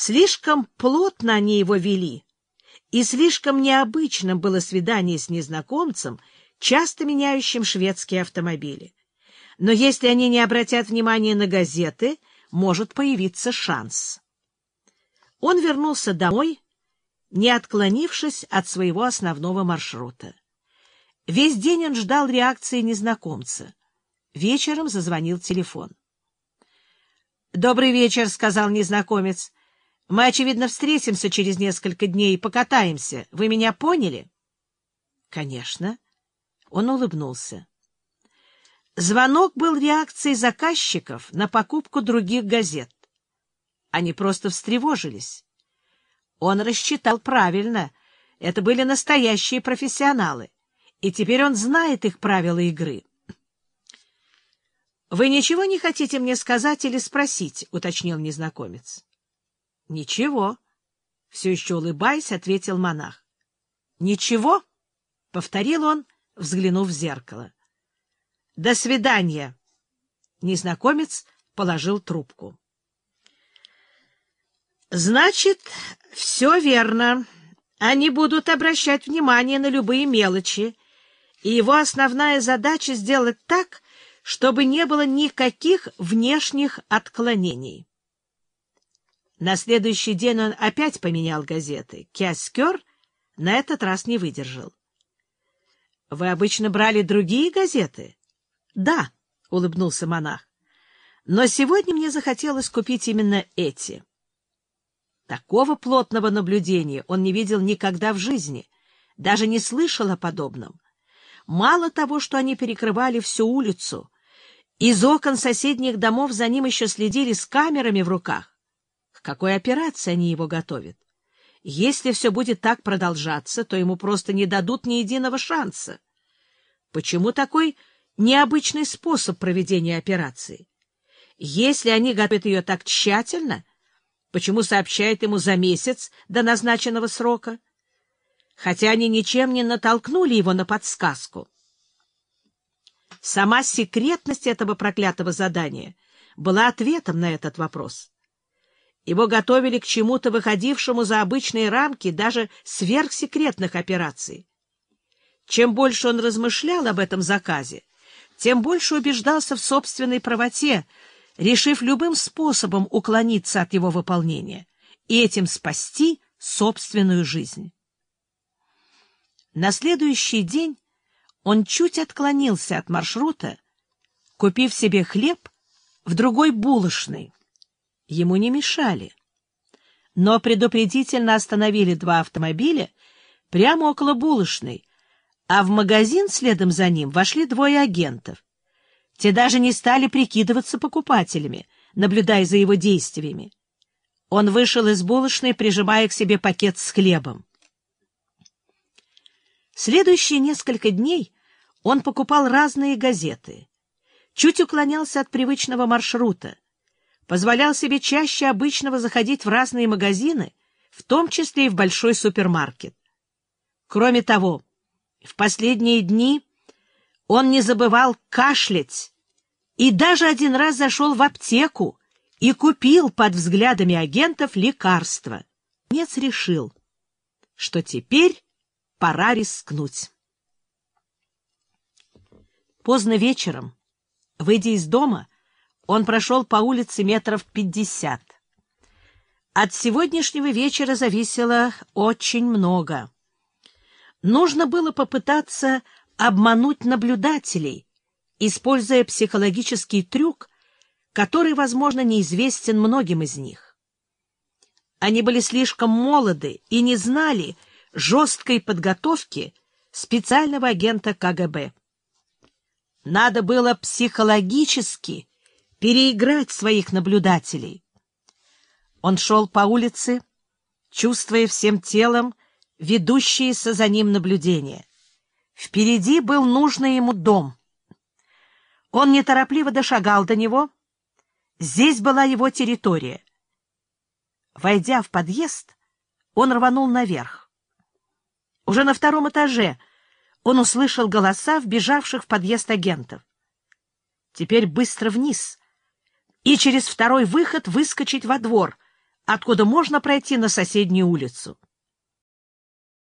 Слишком плотно они его вели, и слишком необычным было свидание с незнакомцем, часто меняющим шведские автомобили. Но если они не обратят внимания на газеты, может появиться шанс. Он вернулся домой, не отклонившись от своего основного маршрута. Весь день он ждал реакции незнакомца. Вечером зазвонил телефон. — Добрый вечер, — сказал незнакомец. — Мы, очевидно, встретимся через несколько дней и покатаемся. Вы меня поняли? — Конечно. Он улыбнулся. Звонок был реакцией заказчиков на покупку других газет. Они просто встревожились. Он рассчитал правильно. Это были настоящие профессионалы. И теперь он знает их правила игры. — Вы ничего не хотите мне сказать или спросить? — уточнил незнакомец. — Ничего. — все еще улыбаясь, ответил монах. — Ничего? — повторил он, взглянув в зеркало. — До свидания. Незнакомец положил трубку. — Значит, все верно. Они будут обращать внимание на любые мелочи, и его основная задача — сделать так, чтобы не было никаких внешних отклонений. На следующий день он опять поменял газеты. Кяскер на этот раз не выдержал. — Вы обычно брали другие газеты? — Да, — улыбнулся монах. — Но сегодня мне захотелось купить именно эти. Такого плотного наблюдения он не видел никогда в жизни, даже не слышал о подобном. Мало того, что они перекрывали всю улицу, из окон соседних домов за ним еще следили с камерами в руках. Какой операции они его готовят? Если все будет так продолжаться, то ему просто не дадут ни единого шанса. Почему такой необычный способ проведения операции? Если они готовят ее так тщательно, Почему сообщает ему за месяц до назначенного срока? Хотя они ничем не натолкнули его на подсказку. Сама секретность этого проклятого задания была ответом на этот вопрос. Его готовили к чему-то выходившему за обычные рамки даже сверхсекретных операций. Чем больше он размышлял об этом заказе, тем больше убеждался в собственной правоте, решив любым способом уклониться от его выполнения и этим спасти собственную жизнь. На следующий день он чуть отклонился от маршрута, купив себе хлеб в другой булочной. Ему не мешали. Но предупредительно остановили два автомобиля прямо около булочной, а в магазин следом за ним вошли двое агентов. Те даже не стали прикидываться покупателями, наблюдая за его действиями. Он вышел из булочной, прижимая к себе пакет с хлебом. Следующие несколько дней он покупал разные газеты, чуть уклонялся от привычного маршрута, позволял себе чаще обычного заходить в разные магазины, в том числе и в большой супермаркет. Кроме того, в последние дни он не забывал кашлять и даже один раз зашел в аптеку и купил под взглядами агентов лекарства. Нец решил, что теперь пора рискнуть. Поздно вечером, выйдя из дома, он прошел по улице метров пятьдесят. От сегодняшнего вечера зависело очень много. Нужно было попытаться обмануть наблюдателей, используя психологический трюк, который, возможно, неизвестен многим из них. Они были слишком молоды и не знали жесткой подготовки специального агента КГБ. Надо было психологически переиграть своих наблюдателей. Он шел по улице, чувствуя всем телом ведущиеся за ним наблюдения. Впереди был нужный ему дом. Он неторопливо дошагал до него. Здесь была его территория. Войдя в подъезд, он рванул наверх. Уже на втором этаже он услышал голоса вбежавших в подъезд агентов. Теперь быстро вниз и через второй выход выскочить во двор, откуда можно пройти на соседнюю улицу.